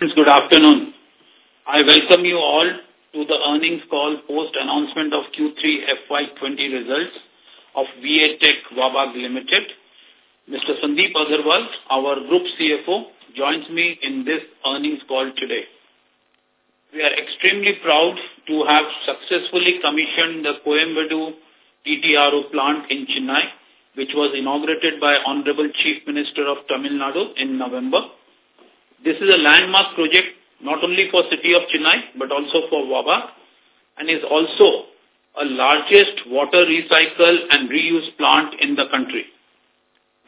Good afternoon. I welcome you all to the earnings call post announcement of Q3 FY20 results of VATech Wabag Limited. Mr. Sandeep Agarwal, our Group CFO, joins me in this earnings call today. We are extremely proud to have successfully commissioned the Koyambedu TTRO plant in Chennai, which was inaugurated by Honorable Chief Minister of Tamil Nadu in November. This is a landmark project not only for city of Chennai but also for Wabag and is also a largest water recycle and reuse plant in the country.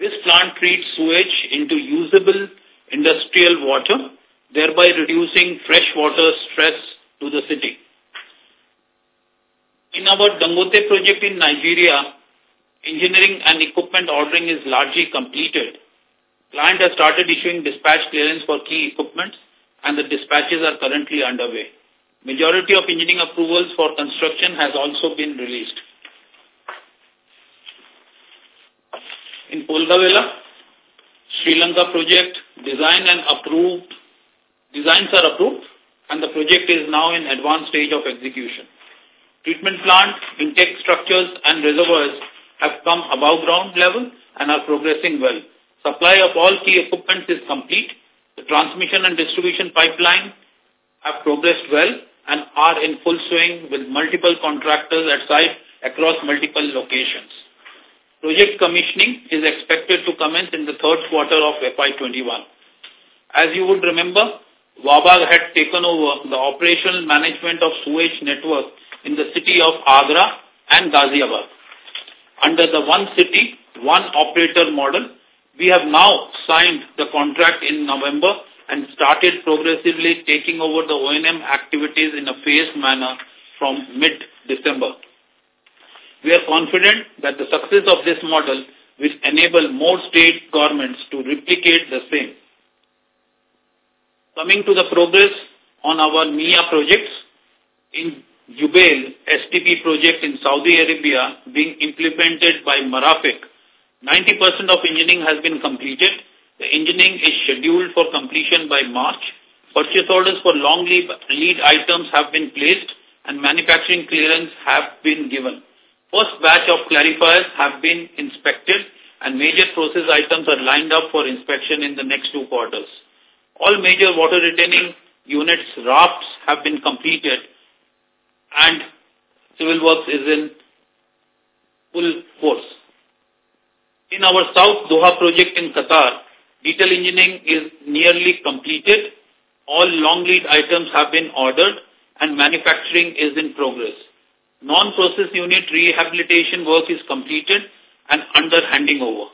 This plant treats sewage into usable industrial water, thereby reducing freshwater stress to the city. In our Dangote project in Nigeria, engineering and equipment ordering is largely completed Client has started issuing dispatch clearance for key equipment and the dispatches are currently underway. Majority of engineering approvals for construction has also been released. In Polgahawela, Sri Lanka project design and approved designs are approved and the project is now in advanced stage of execution. Treatment plant, intake structures and reservoirs have come above ground level and are progressing well. Supply of all key equipment is complete. The transmission and distribution pipeline have progressed well and are in full swing with multiple contractors at site across multiple locations. Project commissioning is expected to commence in the third quarter of FY21. As you would remember, Wabag had taken over the operational management of sewage network in the city of Agra and Ghaziabad. Under the one city, one operator model, we have now signed the contract in November and started progressively taking over the O&M activities in a phased manner from mid-December. We are confident that the success of this model will enable more state governments to replicate the same. Coming to the progress on our MEA projects, in Jubail STP project in Saudi Arabia being implemented by Marafiq 90% of engineering has been completed. The engineering is scheduled for completion by March. Purchase orders for long lead, lead items have been placed and manufacturing clearance have been given. First batch of clarifiers have been inspected and major process items are lined up for inspection in the next two quarters. All major water retaining units rafts have been completed and civil works is in full force. In our South Doha project in Qatar, detail engineering is nearly completed. All long lead items have been ordered and manufacturing is in progress. Non-process unit rehabilitation work is completed and under handing over.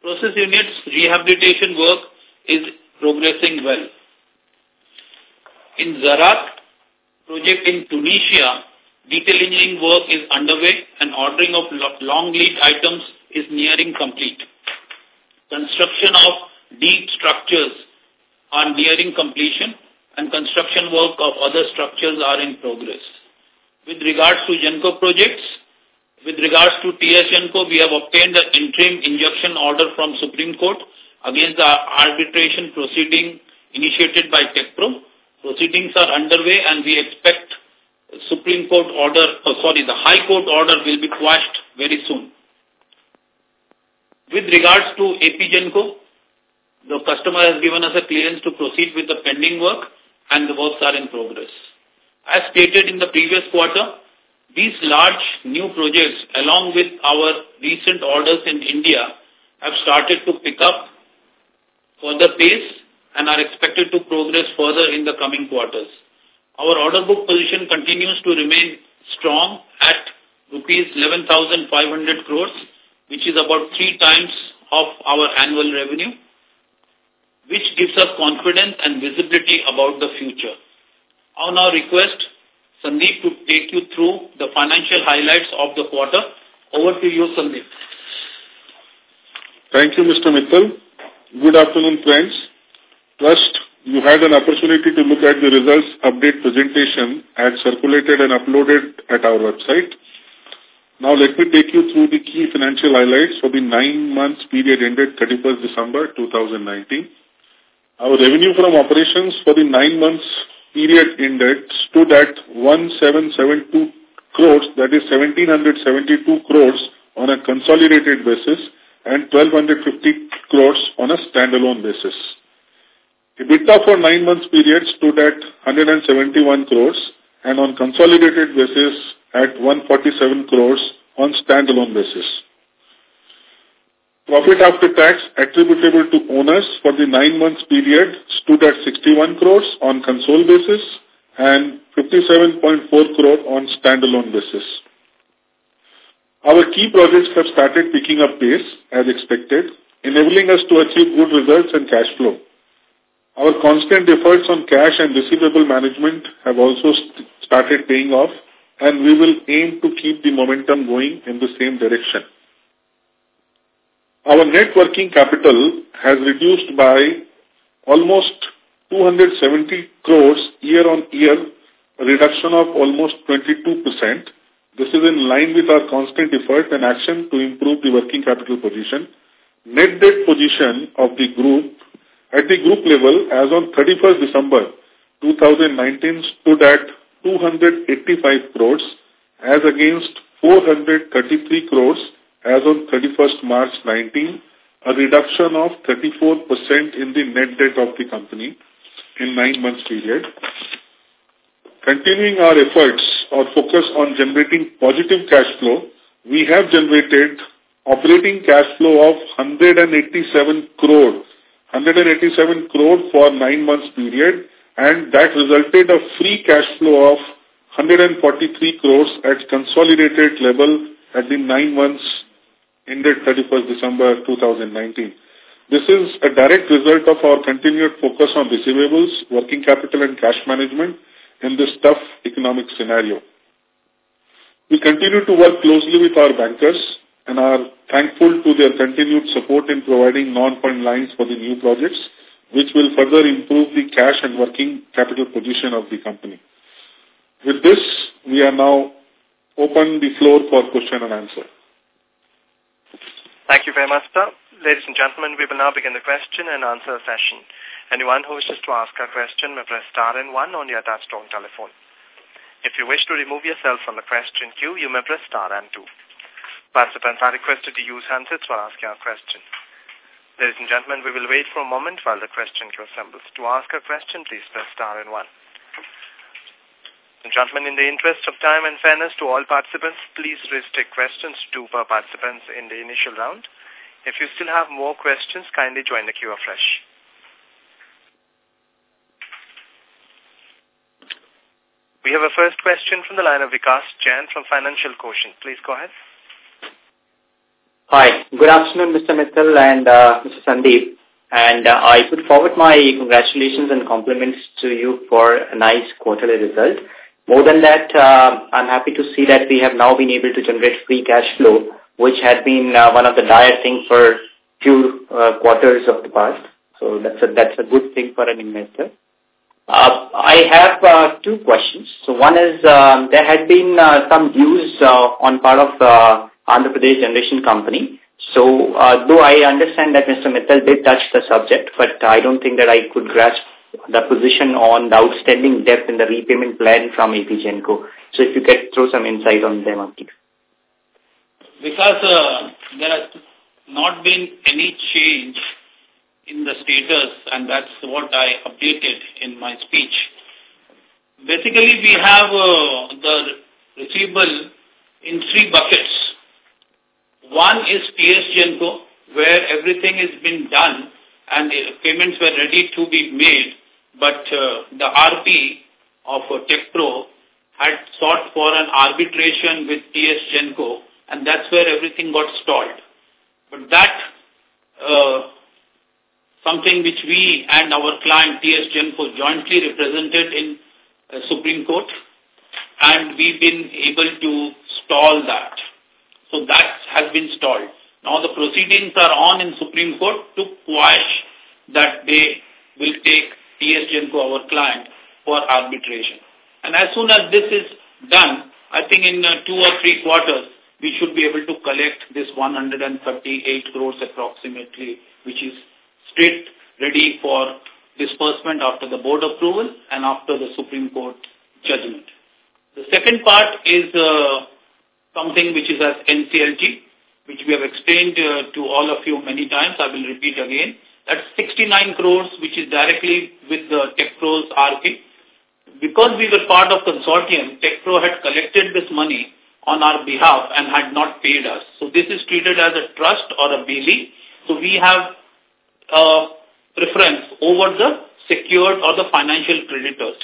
Process units rehabilitation work is progressing well. In Zarat project in Tunisia, detail engineering work is underway and ordering of long lead items is nearing complete. Construction of deep structures are nearing completion and construction work of other structures are in progress. With regards to Genco projects, with regards to TS Genco, we have obtained an interim injunction order from Supreme Court against the arbitration proceeding initiated by TechPro. Proceedings are underway and we expect Supreme Court order, oh, sorry, the High Court order will be quashed very soon. With regards to AP Genco, the customer has given us a clearance to proceed with the pending work and the works are in progress. As stated in the previous quarter, these large new projects along with our recent orders in India have started to pick up further pace and are expected to progress further in the coming quarters. Our order book position continues to remain strong at rupees 11,500 crores which is about three times of our annual revenue, which gives us confidence and visibility about the future. On our request Sandeep to take you through the financial highlights of the quarter. Over to you, Sandeep. Thank you, Mr. Mittal. Good afternoon, friends. Trust you had an opportunity to look at the results update presentation as circulated and uploaded at our website. Now let me take you through the key financial highlights for the nine months period ended 31st December 2019. Our revenue from operations for the nine months period ended stood at 1772 crores, that is 1772 crores on a consolidated basis and 1250 crores on a standalone basis. EBITDA for nine months period stood at 171 crores and on consolidated basis at 147 crores on standalone basis. Profit after tax attributable to owners for the nine months period stood at 61 crores on console basis and 57.4 crore on standalone basis. Our key projects have started picking up pace as expected, enabling us to achieve good results and cash flow. Our constant efforts on cash and receivable management have also st started paying off, and we will aim to keep the momentum going in the same direction. Our net working capital has reduced by almost 270 crores year-on-year, a reduction of almost 22%. This is in line with our constant effort and action to improve the working capital position. Net debt position of the group at the group level as on 31st December 2019 stood at 285 crores as against 433 crores as on 31st March 19, a reduction of 34% in the net debt of the company in nine months period. Continuing our efforts or focus on generating positive cash flow, we have generated operating cash flow of 187 crore, 187 crore for nine months period, and that resulted a free cash flow of 143 crores at consolidated level at the nine months ended 31st December 2019. This is a direct result of our continued focus on receivables, working capital and cash management in this tough economic scenario. We continue to work closely with our bankers and are thankful to their continued support in providing non-fund lines for the new projects, which will further improve the cash and working capital position of the company. With this, we are now open the floor for question and answer. Thank you very much, sir. Ladies and gentlemen, we will now begin the question and answer session. Anyone who wishes to ask a question may press star and one on your touchtone telephone. If you wish to remove yourself from the question queue, you may press star and two. Participants are requested to use handsets while asking a question. Ladies and gentlemen, we will wait for a moment while the question queue assembles. To ask a question, please press star and one. And gentlemen, in the interest of time and fairness to all participants, please restrict questions to per participants in the initial round. If you still have more questions, kindly join the queue afresh. We have a first question from the line of Vikas Jain from Financial Quotient. Please go ahead. Hi. Good afternoon, Mr. Mittal and uh, Mr. Sandeep. And uh, I put forward my congratulations and compliments to you for a nice quarterly result. More than that, uh, I'm happy to see that we have now been able to generate free cash flow, which had been uh, one of the dire things for few uh, quarters of the past. So that's a, that's a good thing for an investor. Uh, I have uh, two questions. So one is um, there had been uh, some views uh, on part of uh, Andhra Pradesh Generation Company. So uh, though I understand that Mr. Mittal did touch the subject, but I don't think that I could grasp the position on the outstanding debt in the repayment plan from AP Genco. So if you could throw some insight on them, please. Because uh, there has not been any change in the status, and that's what I updated in my speech. Basically, we have uh, the receivable in three buckets. One is TS Genco, where everything has been done and the payments were ready to be made, but uh, the RP of uh, TechPro had sought for an arbitration with TS Genco, and that's where everything got stalled. But that, uh, something which we and our client TS Genco jointly represented in uh, Supreme Court, and we've been able to stall that. So that has been stalled. Now the proceedings are on in Supreme Court to quash that they will take TS Genco, our client, for arbitration. And as soon as this is done, I think in uh, two or three quarters, we should be able to collect this 138 crores approximately, which is straight ready for disbursement after the board approval and after the Supreme Court judgment. The second part is uh, something which is as NCLT, which we have explained uh, to all of you many times. I will repeat again. That's 69 crores, which is directly with the TechPro's RP. Because we were part of consortium, TechPro had collected this money on our behalf and had not paid us. So this is treated as a trust or a bailee. So we have a preference over the secured or the financial creditors.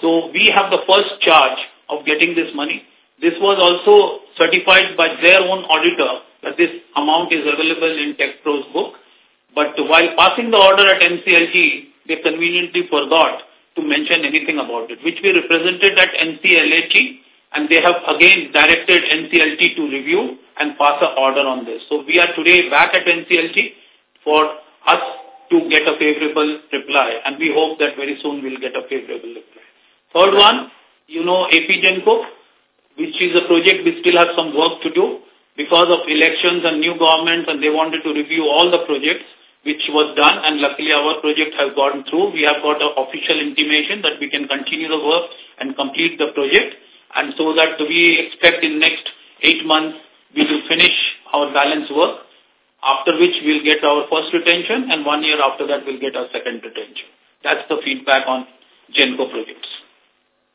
So we have the first charge of getting this money. This was also certified by their own auditor that this amount is available in TechPro's book. But while passing the order at NCLT, they conveniently forgot to mention anything about it, which we represented at NCLAT, and they have again directed NCLT to review and pass an order on this. So we are today back at NCLT for us to get a favorable reply, and we hope that very soon we'll get a favorable reply. Third one, you know AP Genco, which is a project we still have some work to do because of elections and new governments and they wanted to review all the projects which was done and luckily our project has gone through. We have got an official intimation that we can continue the work and complete the project and so that we expect in next eight months we will finish our balance work after which we'll get our first retention and one year after that we'll get our second retention. That's the feedback on Genco projects.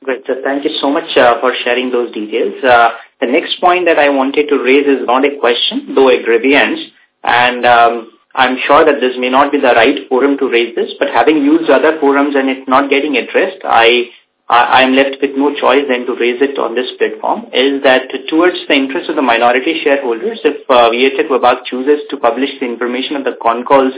Great, sir. Thank you so much uh, for sharing those details. Uh, the next point that I wanted to raise is not a question, though a grievance, and um, I'm sure that this may not be the right forum to raise this, but having used other forums and it not getting addressed, I I am left with no choice than to raise it on this platform, is that towards the interest of the minority shareholders, if uh, Wabag chooses to publish the information of the con calls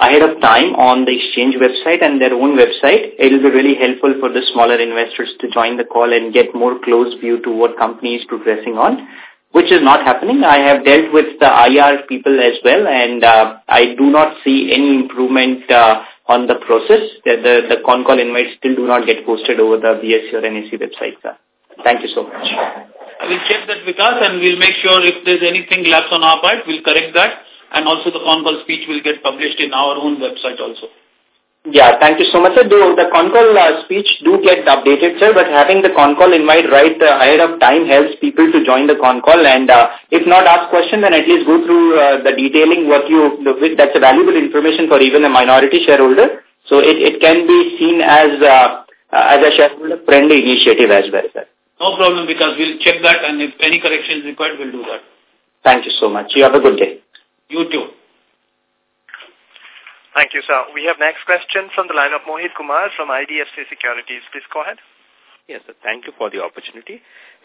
ahead of time on the exchange website and their own website, it will be really helpful for the smaller investors to join the call and get more close view to what company is progressing on, which is not happening. I have dealt with the IR people as well, and uh, I do not see any improvement uh, on the process. The, the, the con call invites still do not get posted over the BSE or NSE website. Sir. Thank you so much. I will check that with us and we'll make sure if there's anything lapse on our part, we'll correct that and also the con call speech will get published in our own website also. Yeah, thank you so much, sir. Do, the con call uh, speech do get updated, sir, but having the con call invite right uh, ahead of time helps people to join the con call and uh, if not ask question, then at least go through uh, the detailing what you, the, that's a valuable information for even a minority shareholder. So it, it can be seen as, uh, uh as a shareholder-friendly initiative as well, sir. No problem, because we'll check that and if any correction is required, we'll do that. Thank you so much. You have a good day. You too. Thank you, sir. We have next question from the line of Mohit Kumar from IDFC Securities. Please go ahead. Yes, sir. Thank you for the opportunity.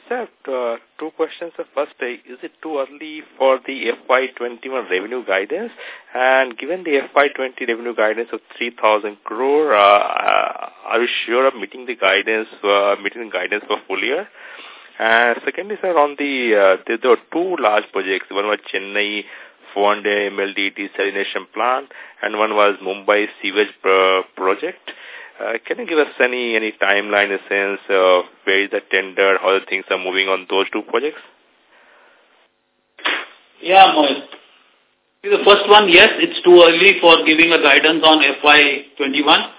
Sir, uh, two questions. The first, uh, is it too early for the FY21 revenue guidance? And given the FY20 revenue guidance of 3,000 crore, uh, uh, are you sure of meeting the guidance, uh, meeting the guidance for full year? And secondly, sir, on the, uh, there, there were two large projects. One was Chennai 400 MLD desalination plant, and one was Mumbai sewage pro project. Uh, can you give us any any timeline, a sense of where is the tender, how the things are moving on those two projects? Yeah, Mohit. The first one, yes, it's too early for giving a guidance on FY21.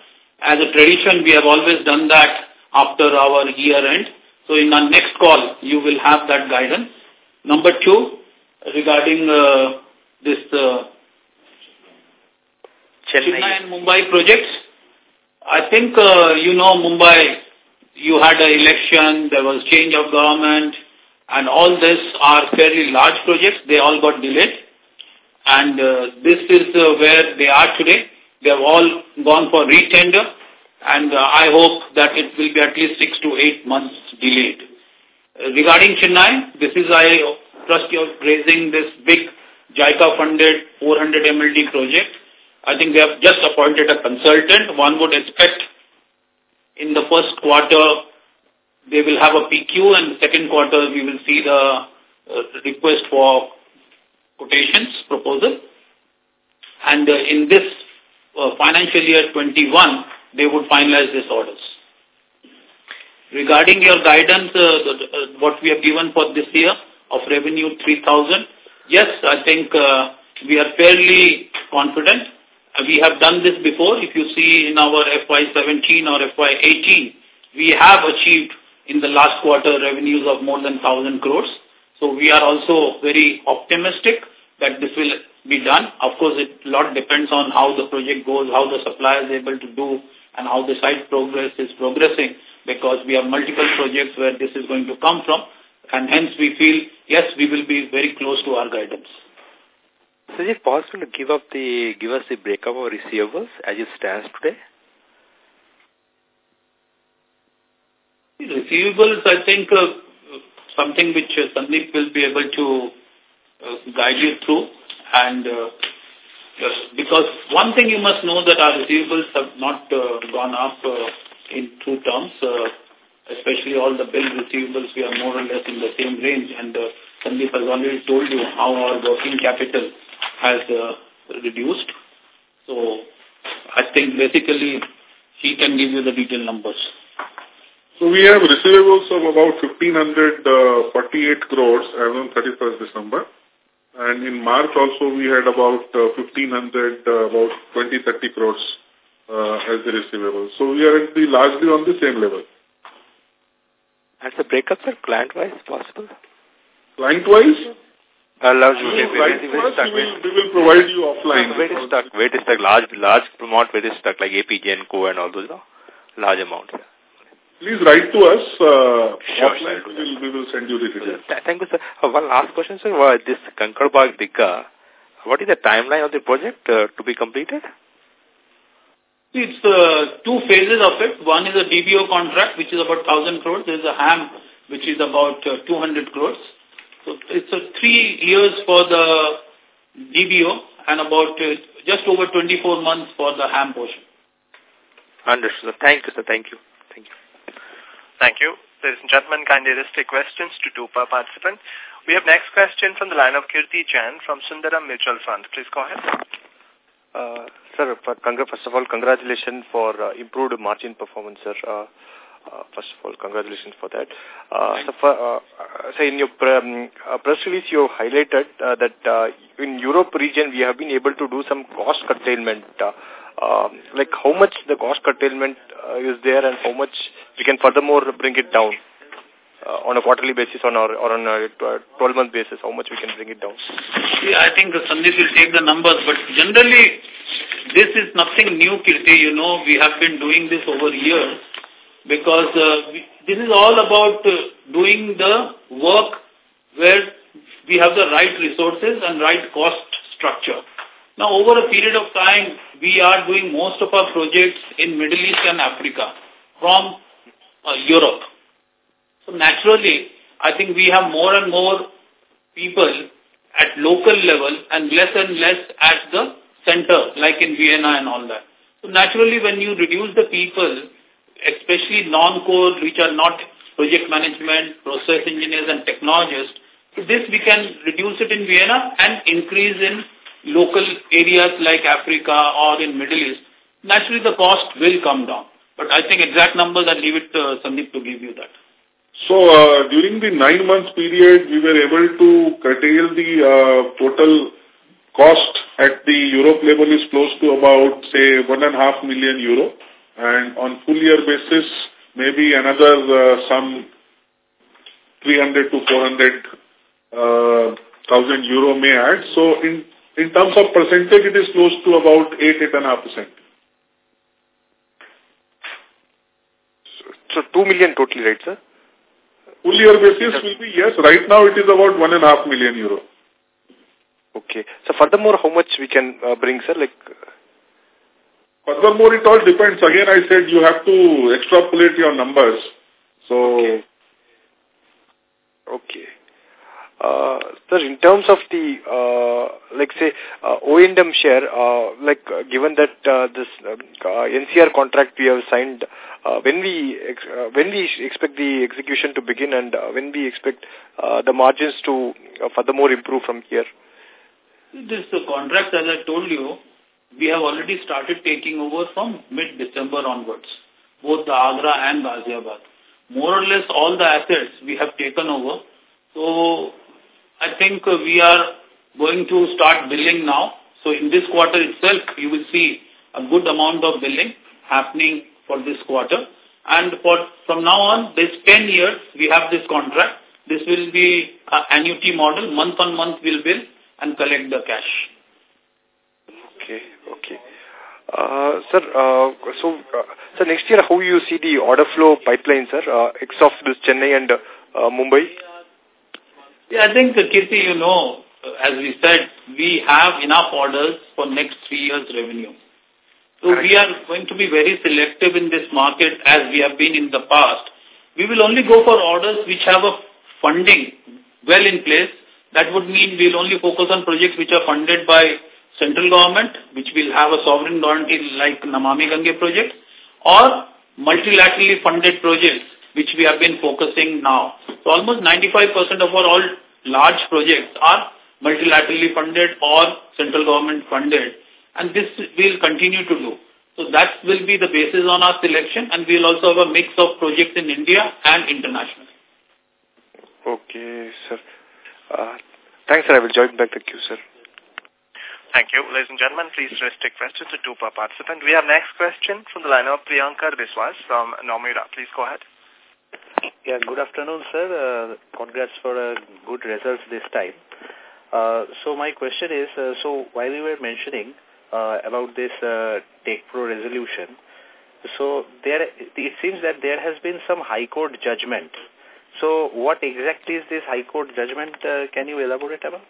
As a tradition, we have always done that after our year end. So in our next call, you will have that guidance. Number two, regarding uh, this uh, Chennai. Chennai and Mumbai projects. I think, uh, you know, Mumbai, you had an election, there was change of government, and all this are fairly large projects. They all got delayed. And uh, this is uh, where they are today. They have all gone for retender, and uh, I hope that it will be at least six to eight months delayed. Uh, regarding Chennai, this is, I trust you're raising this big JICA-funded 400 MLD project. I think they have just appointed a consultant. One would expect in the first quarter they will have a PQ and the second quarter we will see the uh, request for quotations proposal. And uh, in this uh, financial year 21, they would finalize these orders. Regarding your guidance, uh, uh, what we have given for this year of revenue 3,000, Yes, I think uh, we are fairly confident we have done this before. If you see in our FY17 or FY18, we have achieved in the last quarter revenues of more than 1,000 crores. So we are also very optimistic that this will be done. Of course, it a lot depends on how the project goes, how the supplier is able to do, and how the site progress is progressing, because we have multiple projects where this is going to come from, and hence we feel, yes, we will be very close to our guidance. So is it possible to give up the give us the breakup of receivables as it stands today? Receivables, I think, uh, something which uh, Sandeep will be able to uh, guide you through. And uh, because one thing you must know that our receivables have not uh, gone up uh, in two terms, uh, especially all the bill receivables, we are more or less in the same range. And uh, Sandeep has already told you how our working capital has uh, reduced. So I think basically he can give you the detailed numbers. So we have receivables of about 1,548 crores as on 31st December. And in March also we had about uh, 1,500, uh, about 20, 30 crores uh, as the receivables. So we are the, largely on the same level. And the breakup, sir, client-wise possible? Client-wise? Uh, large, we, will, we, will, we will provide you offline. Where is stuck? Where is stuck? Large, large amount where is stuck, like AP, Genco and all those, no? Large amounts. Please write to us. Uh, sure, sir. We will, we will send you the details. Thank you, sir. Uh, one last question, sir. Uh, this Kankarbagh Digha, what is the timeline of the project uh, to be completed? It's uh, two phases of it. One is a DBO contract, which is about 1,000 crores. There is a HAM, which is about uh, 200 crores. So it's uh, three years for the DBO and about uh, just over 24 months for the HAM portion. Understood. Thank you, sir. Thank you. Thank you. Thank you. Ladies and gentlemen, kindly restrict questions to two per participant. We have next question from the line of Kirti Chan from Sundaram Mutual Fund. Please go ahead. Uh, sir, first of all, congratulations for uh, improved margin performance, sir. Uh, uh, first of all, congratulations for that. Uh, so, for, uh, so in your um, uh, press release, you highlighted uh, that uh, in Europe region, we have been able to do some cost curtailment. Uh, uh, like how much the cost curtailment uh, is there and how much we can furthermore bring it down uh, on a quarterly basis on our, or on a 12-month basis, how much we can bring it down? Yeah, I think Sandeep will take the numbers, but generally this is nothing new, Kirti. You know, we have been doing this over years because uh, we, this is all about uh, doing the work where we have the right resources and right cost structure. Now, over a period of time, we are doing most of our projects in Middle East and Africa from uh, Europe. So naturally, I think we have more and more people at local level and less and less at the center, like in Vienna and all that. So naturally, when you reduce the people, especially non-core, which are not project management, process engineers and technologists, this we can reduce it in Vienna and increase in local areas like Africa or in Middle East, naturally the cost will come down. But I think exact numbers, I'll leave it to Sandeep to give you that. So, uh, during the nine months period, we were able to curtail the uh, total cost at the Europe level is close to about, say, one and a half million euro. And on full year basis, maybe another uh, some 300 to 400 uh, thousand euro may add. So in in terms of percentage, it is close to about 8, 8.5%. So, so 2 million totally, right, sir? Full year basis will be, yes. Right now it is about 1.5 million euro. Okay. So furthermore, how much we can uh, bring, sir? Like, Furthermore, it all depends. Again, I said you have to extrapolate your numbers. So, okay. okay. Uh, sir, in terms of the, uh, like say, uh, O&M share, uh, like uh, given that uh, this uh, NCR contract we have signed, uh, when we ex uh, when we expect the execution to begin and uh, when we expect uh, the margins to uh, furthermore improve from here? This the contract, as I told you, we have already started taking over from mid-December onwards, both the Agra and Ghaziabad. More or less all the assets we have taken over. So I think we are going to start billing now. So in this quarter itself, you will see a good amount of billing happening for this quarter. And for from now on, this 10 years, we have this contract. This will be an annuity model. Month on month, we'll bill and collect the cash. Okay, okay. Uh, sir, uh, so, uh, so next year, how you see the order flow pipeline, sir, uh, ex of this Chennai and uh, Mumbai? Yeah, I think, uh, Kirti, you know, as we said, we have enough orders for next three years revenue. So Correct. we are going to be very selective in this market as we have been in the past. We will only go for orders which have a funding well in place. That would mean we'll only focus on projects which are funded by central government, which will have a sovereign guarantee like Namami Gange project, or multilaterally funded projects, which we have been focusing now. So almost 95% of our all large projects are multilaterally funded or central government funded, and this we'll continue to do. So that will be the basis on our selection, and we'll also have a mix of projects in India and international. Okay, sir. Uh, thanks, sir. I will join back the queue, sir. Thank you. Ladies and gentlemen, please restrict questions to two per participant. We have next question from the line of Priyankar Biswas from Nomura. Please go ahead. Yeah, good afternoon, sir. Uh, congrats for a good results this time. Uh, so my question is, uh, so while you were mentioning uh, about this uh, Tech Pro resolution, so there it seems that there has been some High Court judgment so what exactly is this High Court judgment? Uh, can you elaborate about?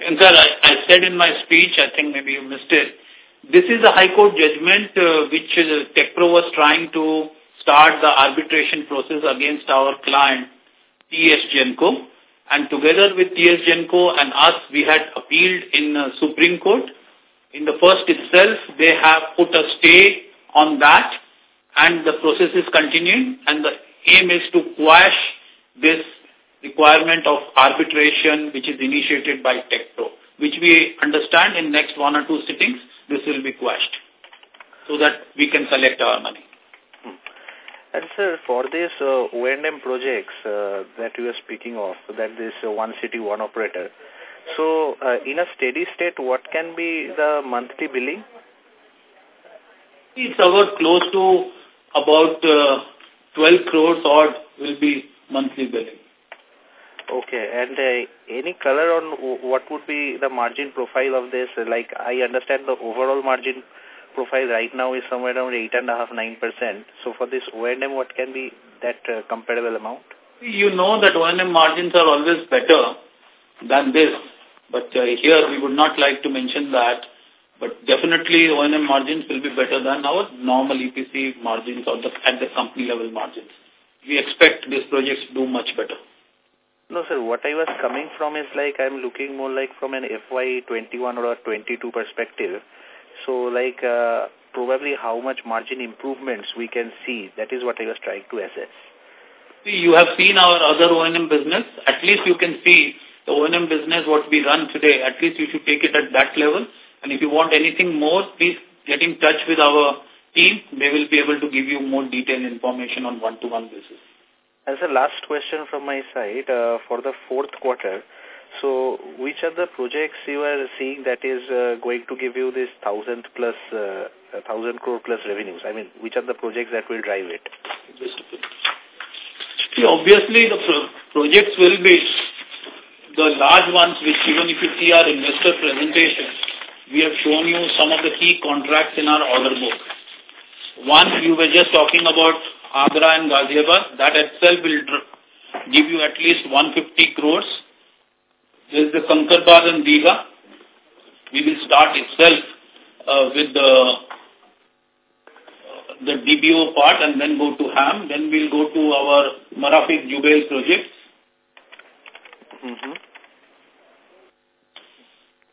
Sir, I, I said in my speech, I think maybe you missed it. This is a High Court judgment uh, which uh, TechPro was trying to start the arbitration process against our client, TS Genco. And together with TS Genco and us, we had appealed in uh, Supreme Court. In the first itself, they have put a stay on that and the process is continuing and the aim is to quash this requirement of arbitration which is initiated by TechPro, which we understand in next one or two sittings, this will be quashed so that we can collect our money. Hmm. And sir, for this uh, O&M projects uh, that you are speaking of, that this uh, one city, one operator, so uh, in a steady state, what can be the monthly billing? It's about close to about uh, 12 crores odd will be monthly billing. Okay, and uh, any color on what would be the margin profile of this? Like, I understand the overall margin profile right now is somewhere around 8.5-9%. So for this O&M, what can be that uh, comparable amount? You know that O&M margins are always better than this. But uh, here we would not like to mention that but definitely O&M margins will be better than our normal EPC margins or the, at the company level margins. We expect these projects to do much better. No, sir. What I was coming from is like I'm looking more like from an FY21 or 22 perspective. So like uh, probably how much margin improvements we can see. That is what I was trying to assess. You have seen our other O&M business. At least you can see the O&M business, what we run today. At least you should take it at that level and if you want anything more, please get in touch with our team. They will be able to give you more detailed information on one-to-one -one basis. As a last question from my side, uh, for the fourth quarter, so which are the projects you are seeing that is uh, going to give you this thousand plus, uh, thousand crore plus revenues? I mean, which are the projects that will drive it? See, obviously the pro projects will be the large ones which even if you see our investor presentation, we have shown you some of the key contracts in our order book. One, you were just talking about Agra and Ghaziabad. That itself will give you at least 150 crores. There is the Kankarbagh and Digha. We will start itself uh, with the uh, the DBO part and then go to HAM. Then we'll go to our Marafiq Jubail projects. Mm -hmm.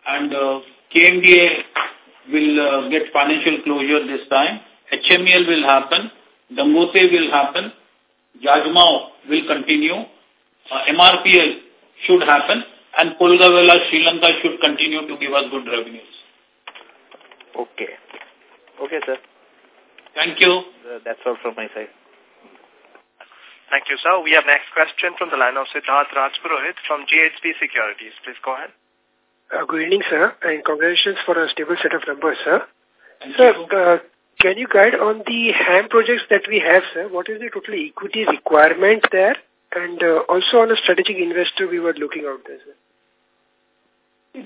And uh, KMDA will uh, get financial closure this time. HMEL will happen. Dangote will happen. Jajmau will continue. Uh, MRPL should happen. And Polgahawela, Sri Lanka should continue to give us good revenues. Okay. Okay, sir. Thank you. Uh, that's all from my side. Thank you, sir. We have next question from the line of Siddharth Rajpurohit from GHP Securities. Please go ahead. Uh, good evening, sir, and congratulations for a stable set of numbers, sir. Thank sir, uh, can you guide on the HAM projects that we have, sir? What is the total equity requirement there? And uh, also on a strategic investor we were looking out there, sir.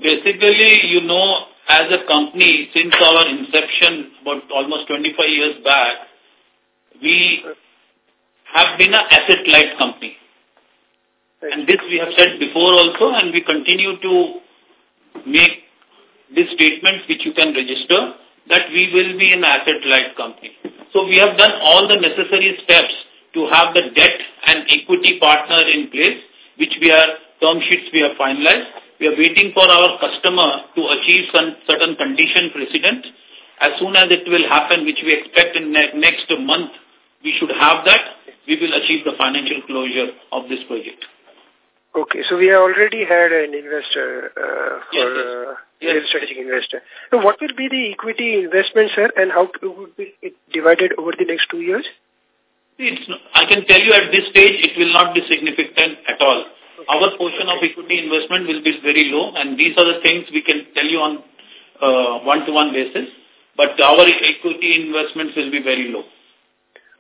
Basically, you know, as a company, since our inception about almost 25 years back, we have been an asset-light company. And this we have said before also, and we continue to make these statements which you can register that we will be an asset-light company. So we have done all the necessary steps to have the debt and equity partner in place, which we are, term sheets we have finalized. We are waiting for our customer to achieve some certain condition precedent. As soon as it will happen, which we expect in ne next month, we should have that. We will achieve the financial closure of this project. Okay, so we have already had an investor uh, for yes, yes. Uh, strategic investor. So what will be the equity investment, sir, and how would be it divided over the next two years? It's, I can tell you at this stage, it will not be significant at all. Okay. Our portion of equity investment will be very low, and these are the things we can tell you on uh, one-to-one -one basis. But our equity investments will be very low.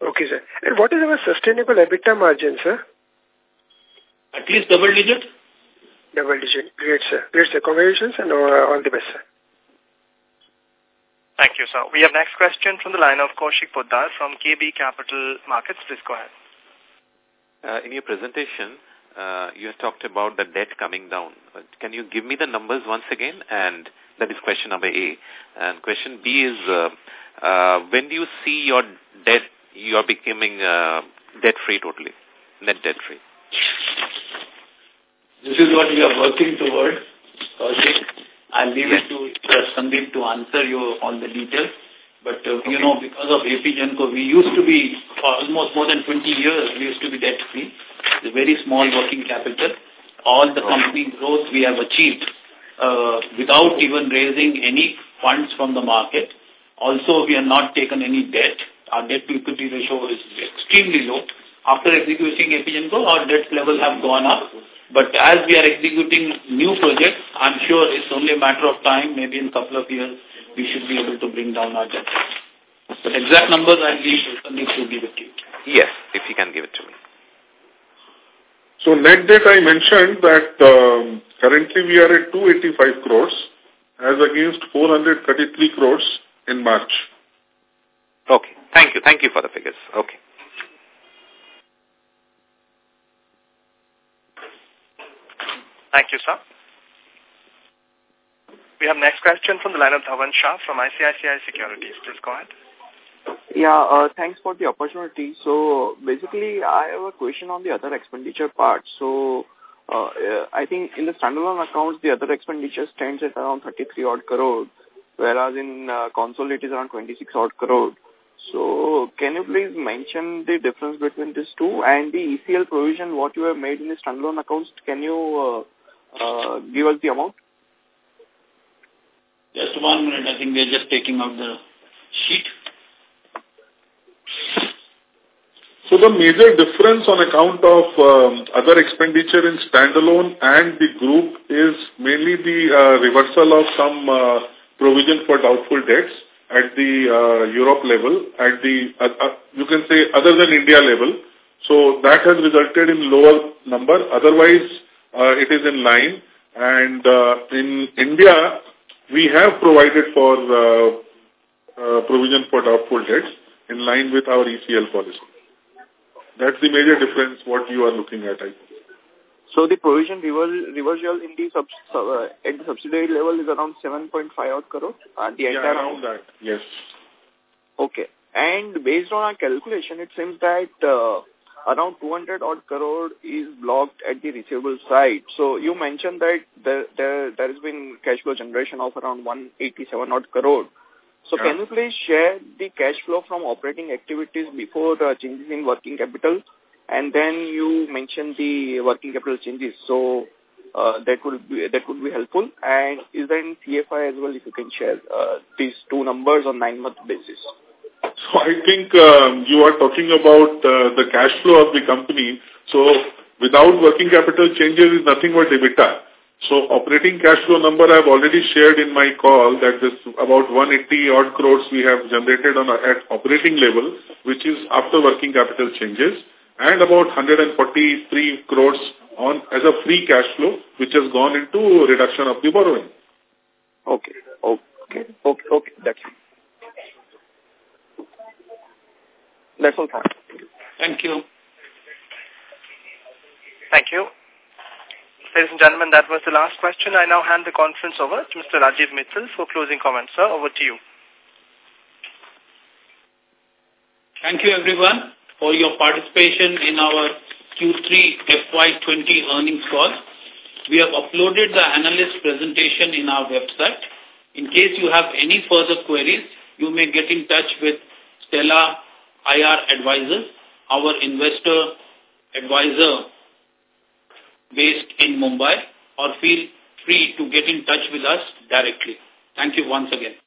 Okay, sir. And what is our sustainable EBITDA margin, sir? At least double digit. Double digit. Great, sir. Great, sir. Congratulations and uh, all the best, sir. Thank you, sir. We have next question from the line of Kaushik Poddar from KB Capital Markets. Please go ahead. Uh, in your presentation, uh, you have talked about the debt coming down. Uh, can you give me the numbers once again? And that is question number A. And question B is, uh, uh, when do you see your debt, you are becoming uh, debt-free totally, net debt-free? This is what we are working towards. I'll leave it to Sandeep to answer you all the details. But, uh, okay. you know, because of AP Genco, we used to be, for almost more than 20 years, we used to be debt-free. It's a very small working capital. All the company growth we have achieved uh, without even raising any funds from the market. Also, we have not taken any debt. Our debt-to-equity ratio is extremely low. After executing AP Genco, our debt levels have gone up. But as we are executing new projects, I'm sure it's only a matter of time, maybe in a couple of years, we should be able to bring down our debt. But exact numbers I'll leave Sandeep to give it to you. Yes, if you can give it to me. So net debt I mentioned that um, currently we are at 285 crores as against 433 crores in March. Okay. Thank you. Thank you for the figures. Okay. Thank you, sir. We have next question from the line of Dhavan Shah from ICICI Securities. Please go ahead. Yeah, uh, thanks for the opportunity. So basically, I have a question on the other expenditure part. So uh, uh I think in the standalone accounts, the other expenditure stands at around 33 odd crore, whereas in uh, console it is around 26 odd crore. So can you please mention the difference between these two and the ECL provision, what you have made in the standalone accounts? Can you uh, give us the amount? Just one minute. I think we are just taking out the sheet. So the major difference on account of um, other expenditure in standalone and the group is mainly the uh, reversal of some uh, provision for doubtful debts at the uh, Europe level, at the, uh, uh, you can say other than India level. So that has resulted in lower number. Otherwise, uh, it is in line. And uh, in India, we have provided for uh, uh, provision for doubtful debts in line with our ECL policy. That's the major difference what you are looking at, I think. So the provision reversal in the sub, uh, at the subsidiary level is around 7.5 odd crore? Uh, the yeah, around that, yes. Okay. And based on our calculation, it seems that uh, around 200 odd crore is blocked at the receivable side. So you mentioned that there, there, there has been cash flow generation of around 187 odd crore. So yeah. can you please share the cash flow from operating activities before the changes in working capital? And then you mentioned the working capital changes. So uh, that would be that would be helpful. And is there any CFI as well if you can share uh, these two numbers on nine-month basis? So I think um, you are talking about uh, the cash flow of the company. So without working capital changes is nothing but EBITDA. So operating cash flow number I have already shared in my call that this about 180 odd crores we have generated on at operating level, which is after working capital changes, and about 143 crores on as a free cash flow, which has gone into reduction of the borrowing. Okay, okay, okay, okay, that's it. That's all. Thank you. Thank you. Ladies and gentlemen, that was the last question. I now hand the conference over to Mr. Rajiv Mittal for closing comments. Sir, over to you. Thank you, everyone, for your participation in our Q3 FY20 earnings call. We have uploaded the analyst presentation in our website. In case you have any further queries, you may get in touch with Stellar IR Advisors, our investor advisor based in Mumbai or feel free to get in touch with us directly. Thank you once again.